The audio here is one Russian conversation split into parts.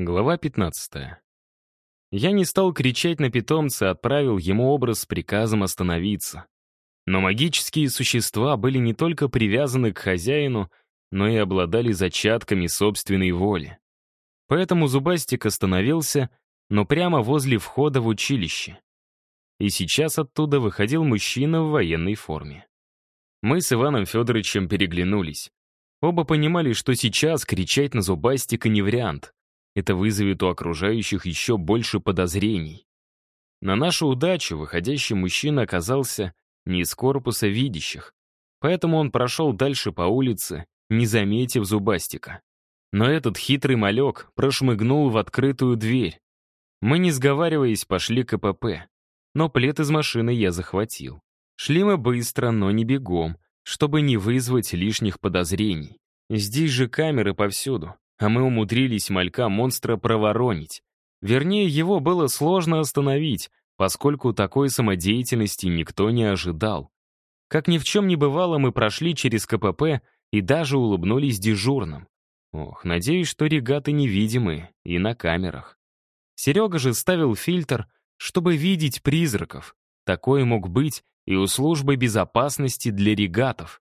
Глава 15. Я не стал кричать на питомца, отправил ему образ с приказом остановиться. Но магические существа были не только привязаны к хозяину, но и обладали зачатками собственной воли. Поэтому Зубастик остановился, но прямо возле входа в училище. И сейчас оттуда выходил мужчина в военной форме. Мы с Иваном Федоровичем переглянулись. Оба понимали, что сейчас кричать на Зубастика не вариант. Это вызовет у окружающих еще больше подозрений. На нашу удачу выходящий мужчина оказался не из корпуса видящих, поэтому он прошел дальше по улице, не заметив Зубастика. Но этот хитрый малек прошмыгнул в открытую дверь. Мы, не сговариваясь, пошли к КПП. Но плед из машины я захватил. Шли мы быстро, но не бегом, чтобы не вызвать лишних подозрений. Здесь же камеры повсюду, а мы умудрились малька-монстра проворонить. Вернее, его было сложно остановить, поскольку такой самодеятельности никто не ожидал. Как ни в чем не бывало, мы прошли через КПП и даже улыбнулись дежурным. Ох, надеюсь, что регаты невидимы и на камерах. Серега же ставил фильтр, чтобы видеть призраков. Такое мог быть и у службы безопасности для регатов.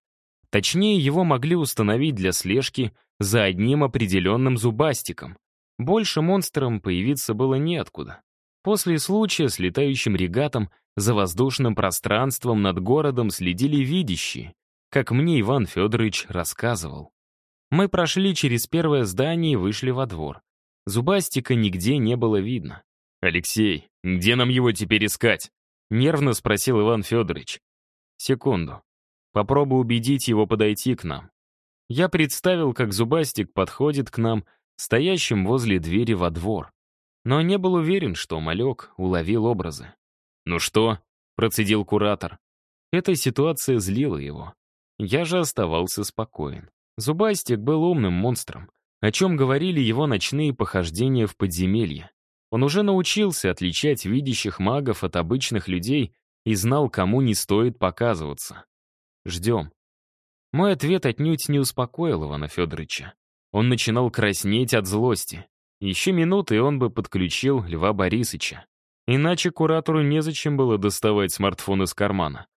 Точнее, его могли установить для слежки за одним определенным зубастиком. Больше монстрам появиться было неоткуда. После случая с летающим регатом за воздушным пространством над городом следили видящие, как мне Иван Федорович рассказывал. Мы прошли через первое здание и вышли во двор. Зубастика нигде не было видно. «Алексей, где нам его теперь искать?» Нервно спросил Иван Федорович. Секунду. Попробую убедить его подойти к нам. Я представил, как Зубастик подходит к нам, стоящим возле двери во двор. Но не был уверен, что малек уловил образы. «Ну что?» — процедил куратор. Эта ситуация злила его. Я же оставался спокоен. Зубастик был умным монстром, о чем говорили его ночные похождения в подземелье. Он уже научился отличать видящих магов от обычных людей и знал, кому не стоит показываться. Ждем. Мой ответ отнюдь не успокоил Ивана Федоровича. Он начинал краснеть от злости. Еще минуты, и он бы подключил Льва Борисовича. Иначе куратору незачем было доставать смартфон из кармана.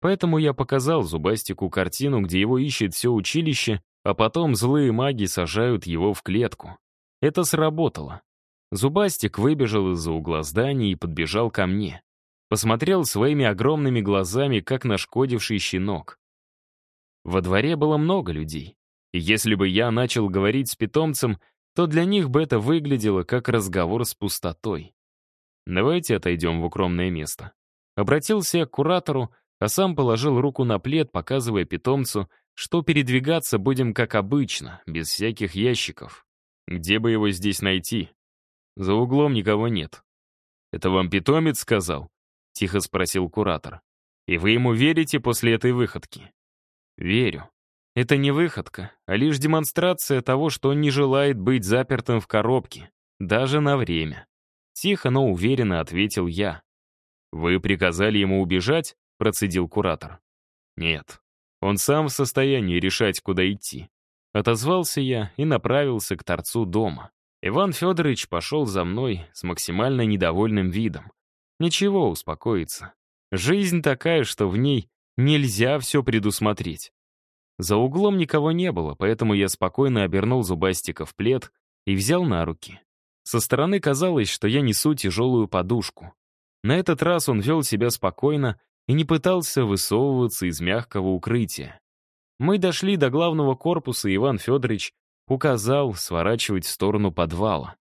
Поэтому я показал Зубастику картину, где его ищет все училище, а потом злые маги сажают его в клетку. Это сработало. Зубастик выбежал из-за угла здания и подбежал ко мне. Посмотрел своими огромными глазами, как нашкодивший щенок. Во дворе было много людей. И если бы я начал говорить с питомцем, то для них бы это выглядело как разговор с пустотой. Давайте отойдем в укромное место. Обратился я к куратору, а сам положил руку на плед, показывая питомцу, что передвигаться будем как обычно, без всяких ящиков. Где бы его здесь найти? За углом никого нет. «Это вам питомец сказал?» — тихо спросил куратор. «И вы ему верите после этой выходки?» «Верю. Это не выходка, а лишь демонстрация того, что он не желает быть запертым в коробке, даже на время». Тихо, но уверенно ответил я. «Вы приказали ему убежать?» — процедил куратор. «Нет. Он сам в состоянии решать, куда идти». Отозвался я и направился к торцу дома. Иван Федорович пошел за мной с максимально недовольным видом. Ничего, успокоиться. Жизнь такая, что в ней нельзя все предусмотреть. За углом никого не было, поэтому я спокойно обернул зубастика в плед и взял на руки. Со стороны казалось, что я несу тяжелую подушку. На этот раз он вел себя спокойно и не пытался высовываться из мягкого укрытия. Мы дошли до главного корпуса, и Иван Федорович указал сворачивать в сторону подвала.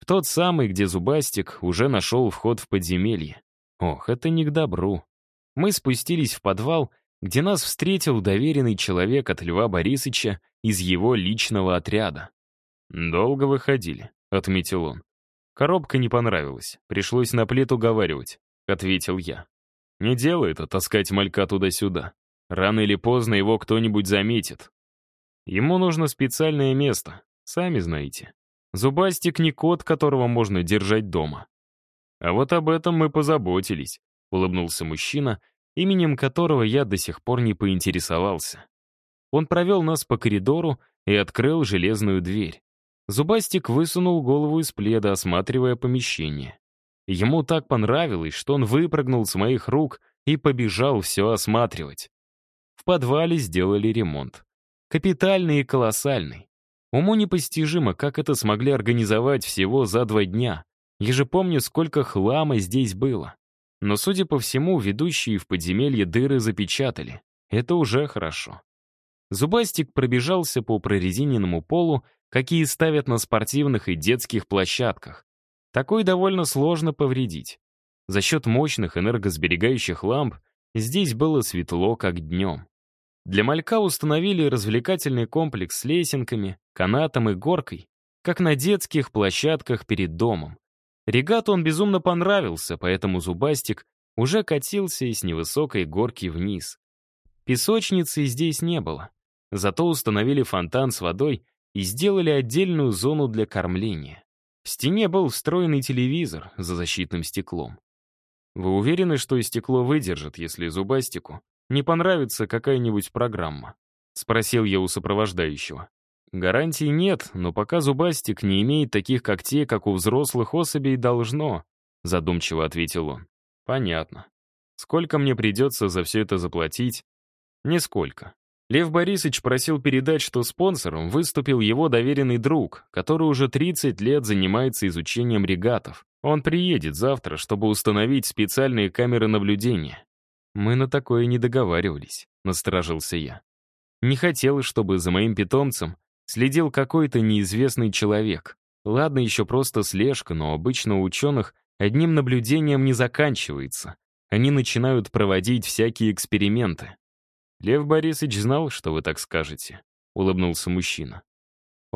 В тот самый, где Зубастик уже нашел вход в подземелье. Ох, это не к добру. Мы спустились в подвал, где нас встретил доверенный человек от Льва Борисовича из его личного отряда. «Долго выходили», — отметил он. «Коробка не понравилась, пришлось на плит уговаривать», — ответил я. «Не дело это таскать малька туда-сюда. Рано или поздно его кто-нибудь заметит, Ему нужно специальное место, сами знаете. Зубастик не кот, которого можно держать дома. А вот об этом мы позаботились, улыбнулся мужчина, именем которого я до сих пор не поинтересовался. Он провел нас по коридору и открыл железную дверь. Зубастик высунул голову из пледа, осматривая помещение. Ему так понравилось, что он выпрыгнул с моих рук и побежал все осматривать. В подвале сделали ремонт. Капитальный и колоссальный. Уму непостижимо, как это смогли организовать всего за два дня. Я же помню, сколько хлама здесь было. Но, судя по всему, ведущие в подземелье дыры запечатали. Это уже хорошо. Зубастик пробежался по прорезиненному полу, какие ставят на спортивных и детских площадках. Такой довольно сложно повредить. За счет мощных энергосберегающих ламп здесь было светло, как днем. Для малька установили развлекательный комплекс с лесенками, канатом и горкой, как на детских площадках перед домом. Регату он безумно понравился, поэтому Зубастик уже катился из невысокой горки вниз. Песочницы здесь не было. Зато установили фонтан с водой и сделали отдельную зону для кормления. В стене был встроенный телевизор за защитным стеклом. Вы уверены, что и стекло выдержит, если зубастику не понравится какая-нибудь программа? Спросил я у сопровождающего. Гарантий нет, но пока зубастик не имеет таких когтей, как у взрослых особей, должно, задумчиво ответил он. Понятно. Сколько мне придется за все это заплатить? Нисколько. Лев Борисович просил передать, что спонсором выступил его доверенный друг, который уже 30 лет занимается изучением регатов. Он приедет завтра, чтобы установить специальные камеры наблюдения. Мы на такое не договаривались, насторожился я. Не хотел, чтобы за моим питомцем следил какой-то неизвестный человек. Ладно, еще просто слежка, но обычно у ученых одним наблюдением не заканчивается. Они начинают проводить всякие эксперименты. «Лев Борисович знал, что вы так скажете», — улыбнулся мужчина.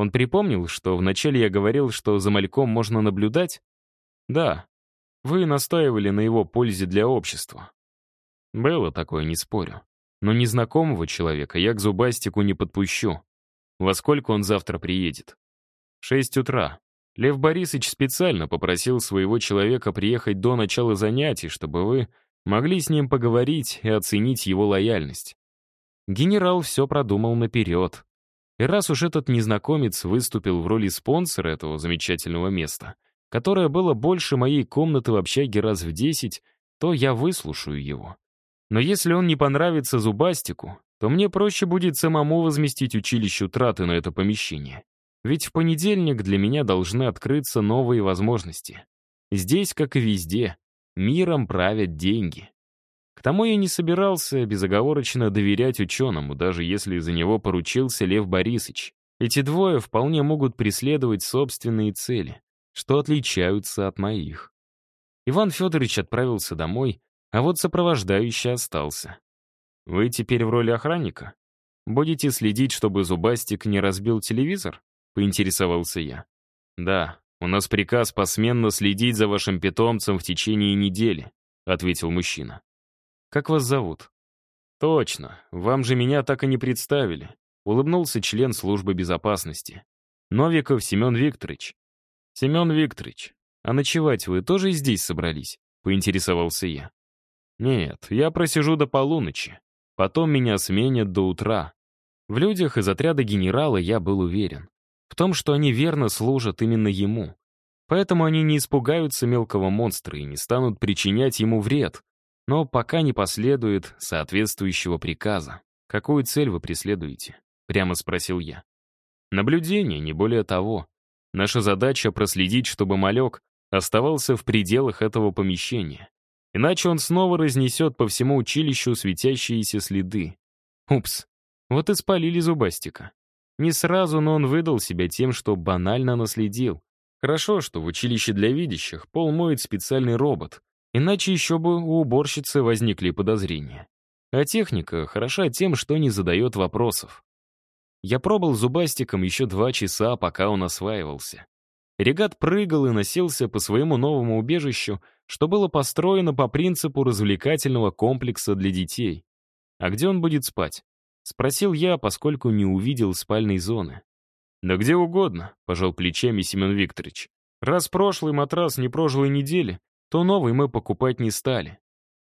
Он припомнил, что вначале я говорил, что за мальком можно наблюдать? Да. Вы настаивали на его пользе для общества. Было такое, не спорю. Но незнакомого человека я к зубастику не подпущу. Во сколько он завтра приедет? Шесть утра. Лев Борисович специально попросил своего человека приехать до начала занятий, чтобы вы могли с ним поговорить и оценить его лояльность. Генерал все продумал наперед. И раз уж этот незнакомец выступил в роли спонсора этого замечательного места, которое было больше моей комнаты в общаге раз в десять, то я выслушаю его. Но если он не понравится Зубастику, то мне проще будет самому возместить училищу траты на это помещение. Ведь в понедельник для меня должны открыться новые возможности. Здесь, как и везде, миром правят деньги. К тому я не собирался безоговорочно доверять ученому, даже если за него поручился Лев Борисович. Эти двое вполне могут преследовать собственные цели, что отличаются от моих. Иван Федорович отправился домой, а вот сопровождающий остался. «Вы теперь в роли охранника? Будете следить, чтобы Зубастик не разбил телевизор?» — поинтересовался я. «Да, у нас приказ посменно следить за вашим питомцем в течение недели», — ответил мужчина. Как вас зовут?» «Точно, вам же меня так и не представили», — улыбнулся член службы безопасности. «Новиков Семен Викторович». «Семен Викторович, а ночевать вы тоже здесь собрались?» — поинтересовался я. «Нет, я просижу до полуночи. Потом меня сменят до утра». В людях из отряда генерала я был уверен. В том, что они верно служат именно ему. Поэтому они не испугаются мелкого монстра и не станут причинять ему вред, но пока не последует соответствующего приказа. «Какую цель вы преследуете?» — прямо спросил я. «Наблюдение, не более того. Наша задача — проследить, чтобы малек оставался в пределах этого помещения. Иначе он снова разнесет по всему училищу светящиеся следы. Упс, вот и спалили зубастика. Не сразу, но он выдал себя тем, что банально наследил. Хорошо, что в училище для видящих пол моет специальный робот, Иначе еще бы у уборщицы возникли подозрения. А техника хороша тем, что не задает вопросов. Я пробыл зубастиком еще два часа, пока он осваивался. Регат прыгал и носился по своему новому убежищу, что было построено по принципу развлекательного комплекса для детей. «А где он будет спать?» — спросил я, поскольку не увидел спальной зоны. «Да где угодно», — пожал плечами Семен Викторович. «Раз прошлый матрас не прожил и недели, то новый мы покупать не стали.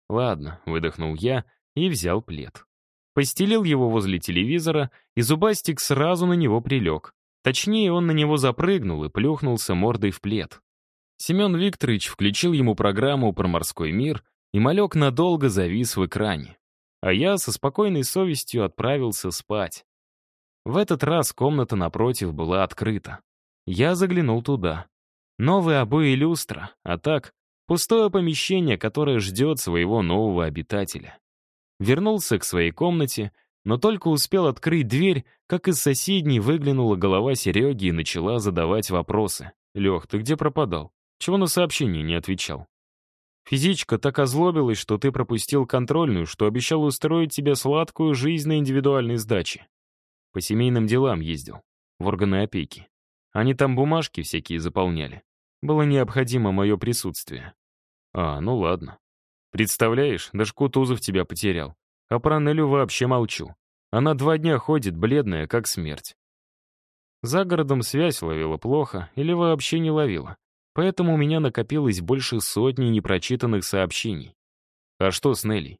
Ладно, выдохнул я и взял плед. Постелил его возле телевизора, и Зубастик сразу на него прилег. Точнее, он на него запрыгнул и плюхнулся мордой в плед. Семен Викторович включил ему программу про морской мир, и малек надолго завис в экране. А я со спокойной совестью отправился спать. В этот раз комната напротив была открыта. Я заглянул туда. Новые обои и люстра, а так пустое помещение, которое ждет своего нового обитателя. Вернулся к своей комнате, но только успел открыть дверь, как из соседней выглянула голова Сереги и начала задавать вопросы. «Лех, ты где пропадал? Чего на сообщение не отвечал?» Физичка так озлобилась, что ты пропустил контрольную, что обещал устроить тебе сладкую жизнь на индивидуальной сдаче. По семейным делам ездил, в органы опеки. Они там бумажки всякие заполняли. Было необходимо мое присутствие. А, ну ладно. Представляешь, даже Кутузов тебя потерял. А про Нелю вообще молчу. Она два дня ходит, бледная, как смерть. За городом связь ловила плохо или вообще не ловила. Поэтому у меня накопилось больше сотни непрочитанных сообщений. А что с Нелли?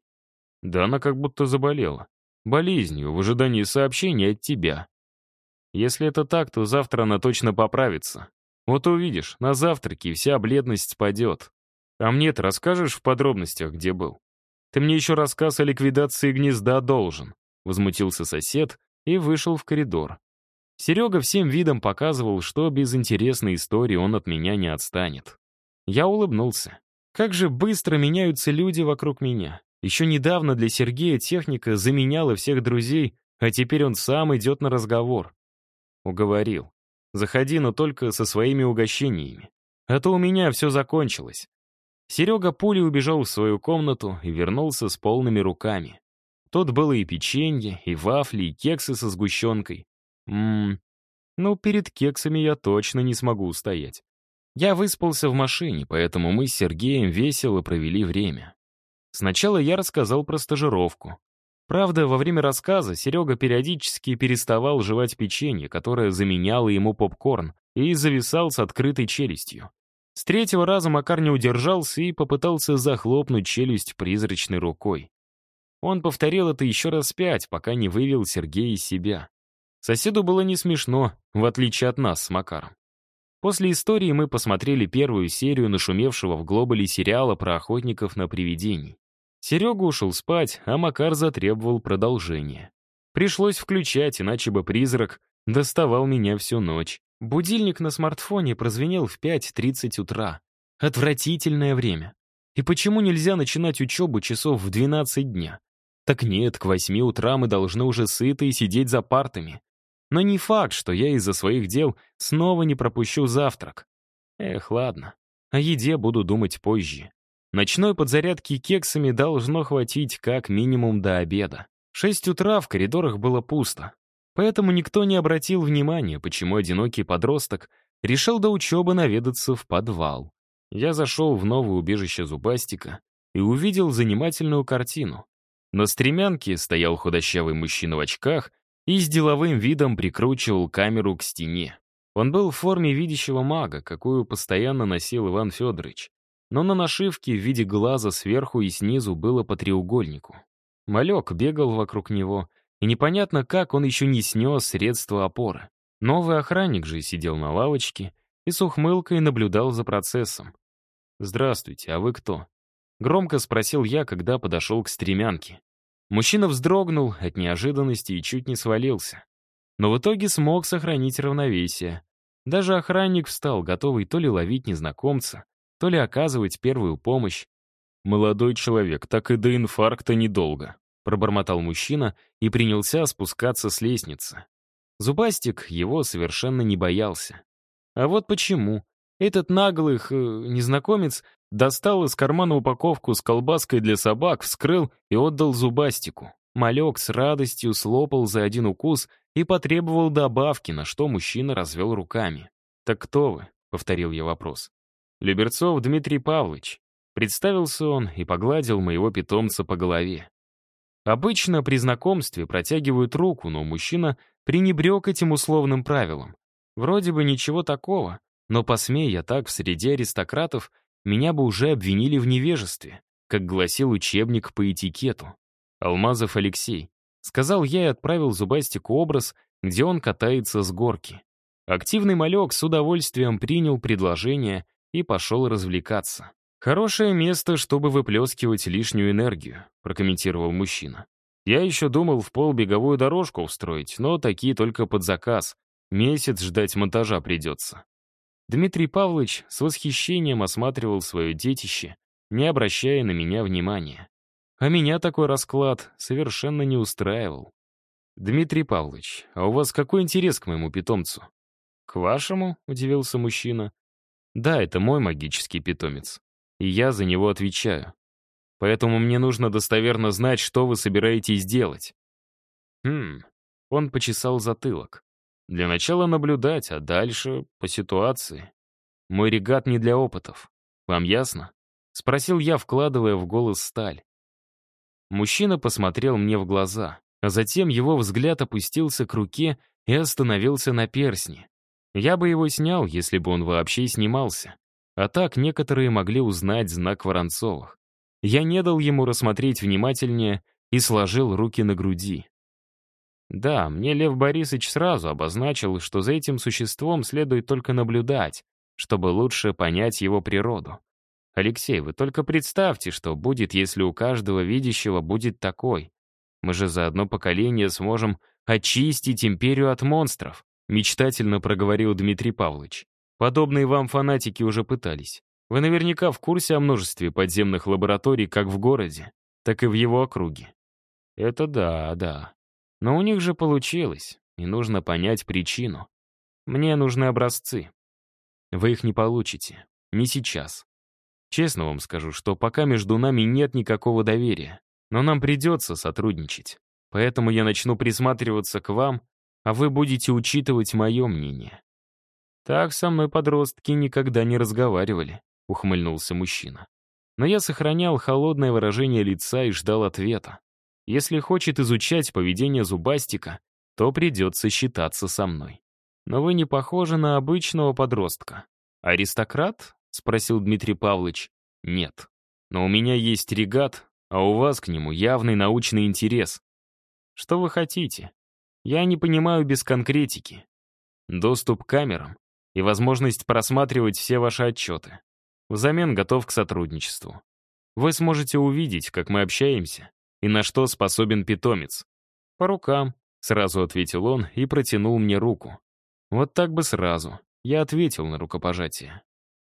Да она как будто заболела. Болезнью, в ожидании сообщений от тебя. Если это так, то завтра она точно поправится. Вот увидишь, на завтраке вся бледность спадет. А мне ты расскажешь в подробностях, где был? Ты мне еще рассказ о ликвидации гнезда должен. Возмутился сосед и вышел в коридор. Серега всем видом показывал, что без интересной истории он от меня не отстанет. Я улыбнулся. Как же быстро меняются люди вокруг меня. Еще недавно для Сергея техника заменяла всех друзей, а теперь он сам идет на разговор. Уговорил. Заходи, но только со своими угощениями. А то у меня все закончилось. Серега пулей убежал в свою комнату и вернулся с полными руками. Тут было и печенье, и вафли, и кексы со сгущенкой. Ммм, ну перед кексами я точно не смогу устоять. Я выспался в машине, поэтому мы с Сергеем весело провели время. Сначала я рассказал про стажировку. Правда, во время рассказа Серега периодически переставал жевать печенье, которое заменяло ему попкорн, и зависал с открытой челюстью. С третьего раза Макар не удержался и попытался захлопнуть челюсть призрачной рукой. Он повторил это еще раз пять, пока не вывел Сергея из себя. Соседу было не смешно, в отличие от нас с Макаром. После истории мы посмотрели первую серию нашумевшего в Глобале сериала про охотников на привидений. Серега ушел спать, а Макар затребовал продолжение. Пришлось включать, иначе бы призрак доставал меня всю ночь. Будильник на смартфоне прозвенел в 5.30 утра. Отвратительное время. И почему нельзя начинать учебу часов в 12 дня? Так нет, к 8 утра мы должны уже сыты и сидеть за партами. Но не факт, что я из-за своих дел снова не пропущу завтрак. Эх, ладно. О еде буду думать позже. Ночной подзарядки кексами должно хватить как минимум до обеда. Шесть утра в коридорах было пусто. Поэтому никто не обратил внимания, почему одинокий подросток решил до учебы наведаться в подвал. Я зашел в новое убежище Зубастика и увидел занимательную картину. На стремянке стоял худощавый мужчина в очках и с деловым видом прикручивал камеру к стене. Он был в форме видящего мага, какую постоянно носил Иван Федорович. Но на нашивке в виде глаза сверху и снизу было по треугольнику. Малек бегал вокруг него, и непонятно, как он еще не снес средства опоры. Новый охранник же сидел на лавочке и с ухмылкой наблюдал за процессом. «Здравствуйте, а вы кто?» Громко спросил я, когда подошел к стремянке. Мужчина вздрогнул от неожиданности и чуть не свалился. Но в итоге смог сохранить равновесие. Даже охранник встал, готовый то ли ловить незнакомца, то ли оказывать первую помощь. «Молодой человек, так и до инфаркта недолго», пробормотал мужчина и принялся спускаться с лестницы. Зубастик его совершенно не боялся. А вот почему. Этот наглый э, незнакомец Достал из кармана упаковку с колбаской для собак, вскрыл и отдал зубастику. Малек с радостью слопал за один укус и потребовал добавки, на что мужчина развел руками. «Так кто вы?» — повторил я вопрос. «Люберцов Дмитрий Павлович». Представился он и погладил моего питомца по голове. Обычно при знакомстве протягивают руку, но мужчина пренебрег этим условным правилом. Вроде бы ничего такого, но посмей я так в среде аристократов — меня бы уже обвинили в невежестве, как гласил учебник по этикету. Алмазов Алексей. Сказал я и отправил Зубастику образ, где он катается с горки. Активный малек с удовольствием принял предложение и пошел развлекаться. «Хорошее место, чтобы выплескивать лишнюю энергию», прокомментировал мужчина. «Я еще думал в пол беговую дорожку устроить, но такие только под заказ. Месяц ждать монтажа придется». Дмитрий Павлович с восхищением осматривал свое детище, не обращая на меня внимания. А меня такой расклад совершенно не устраивал. «Дмитрий Павлович, а у вас какой интерес к моему питомцу?» «К вашему?» — удивился мужчина. «Да, это мой магический питомец, и я за него отвечаю. Поэтому мне нужно достоверно знать, что вы собираетесь делать». «Хм...» — он почесал затылок. «Для начала наблюдать, а дальше — по ситуации. Мой регат не для опытов. Вам ясно?» — спросил я, вкладывая в голос сталь. Мужчина посмотрел мне в глаза, а затем его взгляд опустился к руке и остановился на персне. Я бы его снял, если бы он вообще снимался. А так некоторые могли узнать знак Воронцовых. Я не дал ему рассмотреть внимательнее и сложил руки на груди. Да, мне Лев Борисович сразу обозначил, что за этим существом следует только наблюдать, чтобы лучше понять его природу. Алексей, вы только представьте, что будет, если у каждого видящего будет такой. Мы же за одно поколение сможем очистить империю от монстров. Мечтательно проговорил Дмитрий Павлович. Подобные вам фанатики уже пытались. Вы наверняка в курсе о множестве подземных лабораторий как в городе, так и в его округе. Это да, да. Но у них же получилось, и нужно понять причину. Мне нужны образцы. Вы их не получите. Не сейчас. Честно вам скажу, что пока между нами нет никакого доверия. Но нам придется сотрудничать. Поэтому я начну присматриваться к вам а вы будете учитывать мое мнение». «Так со мной подростки никогда не разговаривали», — ухмыльнулся мужчина. Но я сохранял холодное выражение лица и ждал ответа. Если хочет изучать поведение зубастика, то придется считаться со мной. Но вы не похожи на обычного подростка. «Аристократ?» — спросил Дмитрий Павлович. «Нет. Но у меня есть регат, а у вас к нему явный научный интерес. Что вы хотите? Я не понимаю без конкретики. Доступ к камерам и возможность просматривать все ваши отчеты. Взамен готов к сотрудничеству. Вы сможете увидеть, как мы общаемся и на что способен питомец. По рукам, сразу ответил он и протянул мне руку. Вот так бы сразу. Я ответил на рукопожатие.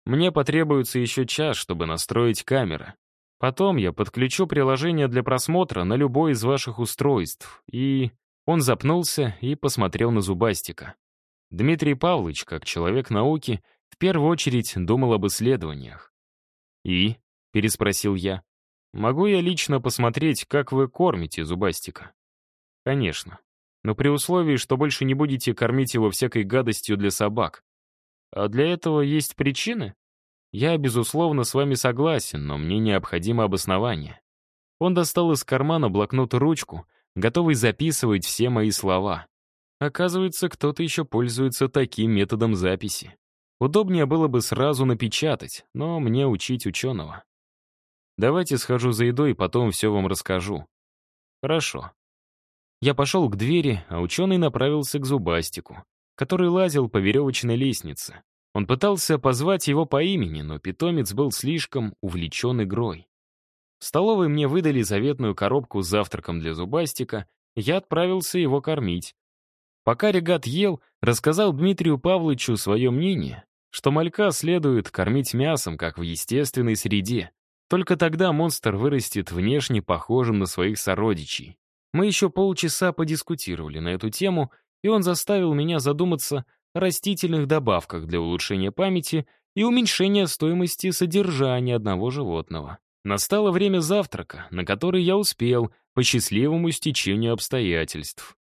Мне потребуется еще час, чтобы настроить камеры. Потом я подключу приложение для просмотра на любой из ваших устройств и... Он запнулся и посмотрел на Зубастика. Дмитрий Павлович, как человек науки, в первую очередь думал об исследованиях. «И?» — переспросил я. «Могу я лично посмотреть, как вы кормите Зубастика?» «Конечно. Но при условии, что больше не будете кормить его всякой гадостью для собак. А для этого есть причины?» «Я, безусловно, с вами согласен, но мне необходимо обоснование». Он достал из кармана блокнот и ручку — готовый записывать все мои слова. Оказывается, кто-то еще пользуется таким методом записи. Удобнее было бы сразу напечатать, но мне учить ученого. Давайте схожу за едой, и потом все вам расскажу. Хорошо. Я пошел к двери, а ученый направился к зубастику, который лазил по веревочной лестнице. Он пытался позвать его по имени, но питомец был слишком увлечен игрой. В столовой мне выдали заветную коробку с завтраком для зубастика, я отправился его кормить. Пока регат ел, рассказал Дмитрию Павловичу свое мнение, что малька следует кормить мясом, как в естественной среде. Только тогда монстр вырастет внешне похожим на своих сородичей. Мы еще полчаса подискутировали на эту тему, и он заставил меня задуматься о растительных добавках для улучшения памяти и уменьшения стоимости содержания одного животного. Настало время завтрака, на который я успел по счастливому стечению обстоятельств.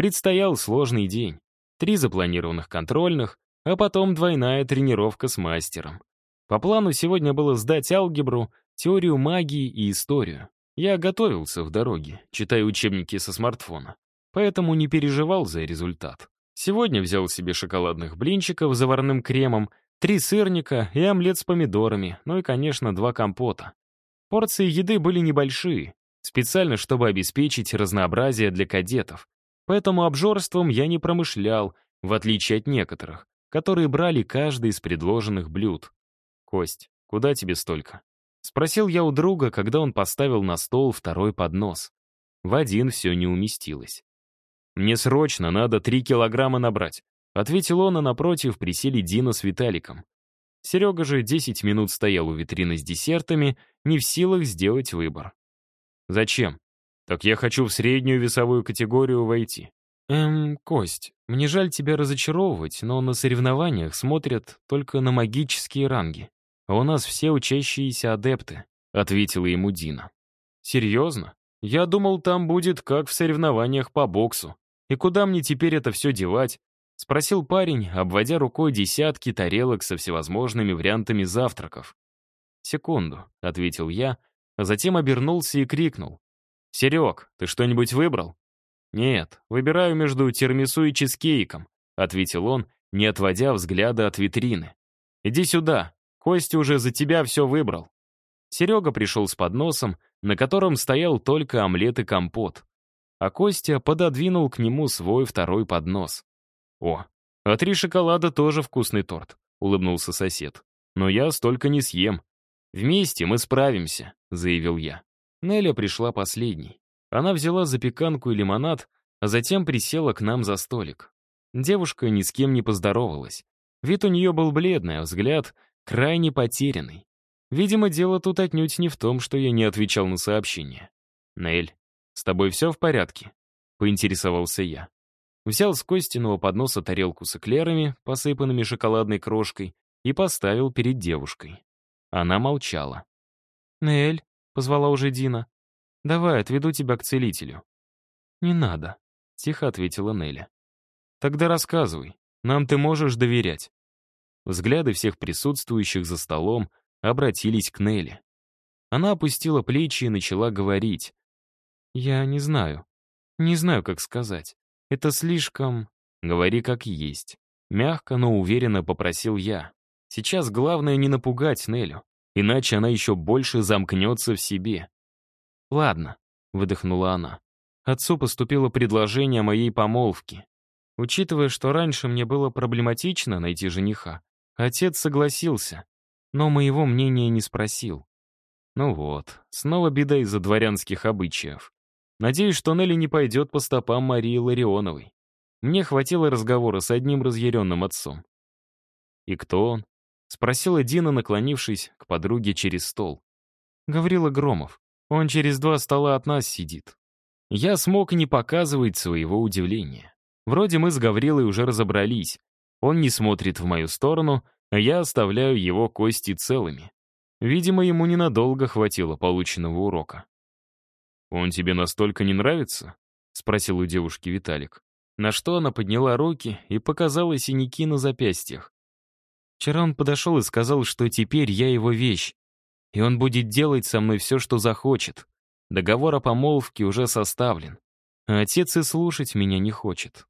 Предстоял сложный день. Три запланированных контрольных, а потом двойная тренировка с мастером. По плану сегодня было сдать алгебру, теорию магии и историю. Я готовился в дороге, читая учебники со смартфона, поэтому не переживал за результат. Сегодня взял себе шоколадных блинчиков с заварным кремом, три сырника и омлет с помидорами, ну и, конечно, два компота. Порции еды были небольшие, специально чтобы обеспечить разнообразие для кадетов. Поэтому обжорством я не промышлял в отличие от некоторых, которые брали каждый из предложенных блюд. «Кость, куда тебе столько?» Спросил я у друга, когда он поставил на стол второй поднос. В один все не уместилось. «Мне срочно надо три килограмма набрать», — ответил он, а напротив присели Дина с Виталиком. Серега же 10 минут стоял у витрины с десертами, не в силах сделать выбор. «Зачем?» «Так я хочу в среднюю весовую категорию войти». «Эм, Кость, мне жаль тебя разочаровывать, но на соревнованиях смотрят только на магические ранги. А у нас все учащиеся адепты», — ответила ему Дина. «Серьезно? Я думал, там будет как в соревнованиях по боксу. И куда мне теперь это все девать?» — спросил парень, обводя рукой десятки тарелок со всевозможными вариантами завтраков. «Секунду», — ответил я, а затем обернулся и крикнул. «Серег, ты что-нибудь выбрал?» «Нет, выбираю между термису и чизкейком», — ответил он, не отводя взгляда от витрины. «Иди сюда, Костя уже за тебя все выбрал». Серега пришел с подносом, на котором стоял только омлет и компот. А Костя пододвинул к нему свой второй поднос. «О, а три шоколада тоже вкусный торт», — улыбнулся сосед. «Но я столько не съем. Вместе мы справимся», — заявил я. Неля пришла последней. Она взяла запеканку и лимонад, а затем присела к нам за столик. Девушка ни с кем не поздоровалась. Вид у нее был бледный, а взгляд крайне потерянный. Видимо, дело тут отнюдь не в том, что я не отвечал на сообщение. «Нель, с тобой все в порядке?» — поинтересовался я. Взял с Костиного подноса тарелку с эклерами, посыпанными шоколадной крошкой, и поставил перед девушкой. Она молчала. «Нель», — позвала уже Дина, — «давай, отведу тебя к целителю». «Не надо», — тихо ответила Неля. «Тогда рассказывай, нам ты можешь доверять». Взгляды всех присутствующих за столом обратились к Нелли. Она опустила плечи и начала говорить. «Я не знаю. Не знаю, как сказать. Это слишком...» «Говори как есть». Мягко, но уверенно попросил я. Сейчас главное не напугать Нелю, иначе она еще больше замкнется в себе. «Ладно», — выдохнула она. Отцу поступило предложение о моей помолвке. Учитывая, что раньше мне было проблематично найти жениха, отец согласился но моего мнения не спросил. Ну вот, снова беда из-за дворянских обычаев. Надеюсь, что Нелли не пойдет по стопам Марии Ларионовой. Мне хватило разговора с одним разъяренным отцом. «И кто он?» — спросила Дина, наклонившись к подруге через стол. Гаврила Громов. Он через два стола от нас сидит. Я смог не показывать своего удивления. Вроде мы с Гаврилой уже разобрались. Он не смотрит в мою сторону, а я оставляю его кости целыми. Видимо, ему ненадолго хватило полученного урока. «Он тебе настолько не нравится?» — спросил у девушки Виталик. На что она подняла руки и показала синяки на запястьях. Вчера он подошел и сказал, что теперь я его вещь, и он будет делать со мной все, что захочет. Договор о помолвке уже составлен, а отец и слушать меня не хочет.